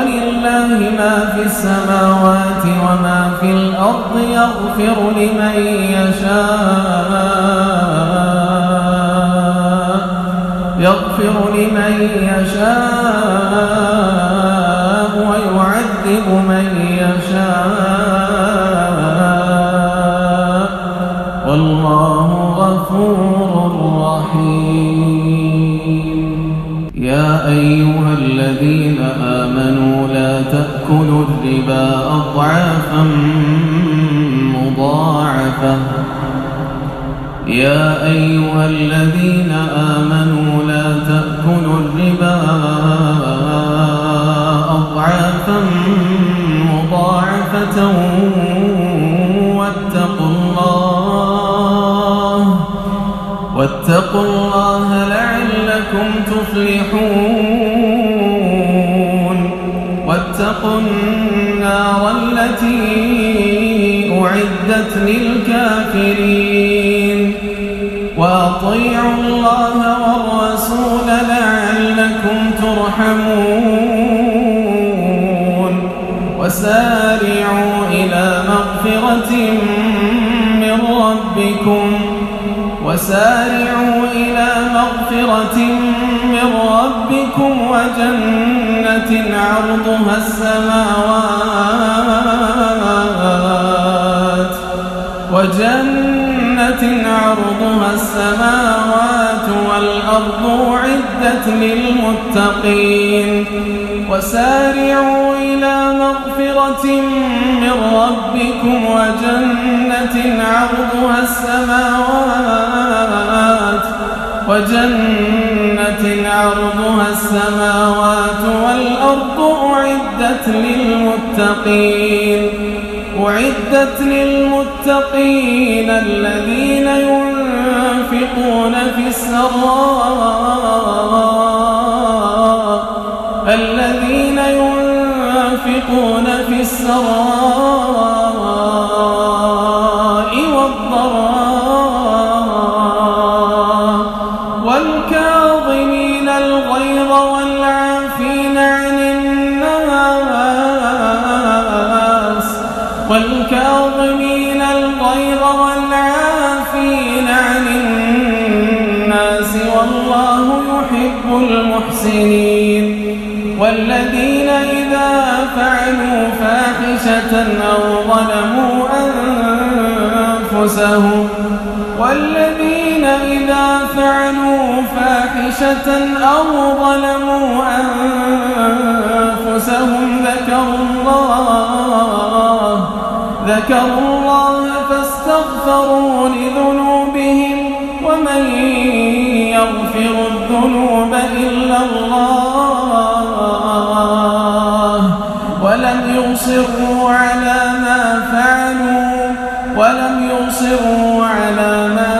ولله ما في السماوات وما في الأرض يغفر لمن يشاء يغفر لمن يشاء يعذب من يشاء. مضاعفة يا أيها الذين آمنوا لا تأكلوا الربا أضعافا مضاعفة واتقوا الله واتقوا الله لعلكم تفلحون واتقوا النار التي أعدت للكافرين وأطيعوا الله والرسول لعلكم ترحمون. وسارعوا إلى مغفرة من ربكم. وسارعوا إلى مغفرة من ربكم. وجنة عرضها السماوات وجنة عرضها السماوات والأرض عدت للمتقين وسارعوا إلى مغفرة من ربكم وجنة عرضها السماوات وجنة عرضها السماوات والأرض أعدت للمتقين أعدت للمتقين الذين ينفقون في السراء الذين ينفقون في السراء والضراء والكاظمين الغيظ والكاظمين الغيظ والعافين عن الناس والله يحب المحسنين والذين إذا فعلوا فاحشة أو ظلموا أنفسهم والذين إذا فعلوا فاحشة أو ظلموا أنفسهم ذكروا الله ذكروا الله فاستغفروا لذنوبهم ومن يغفر الذنوب إلا الله ولم يصروا على ما فعلوا ولم يصروا على ما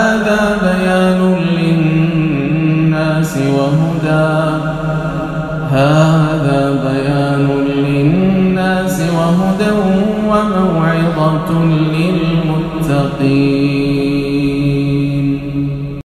هذا بيان للناس وهدى. هذا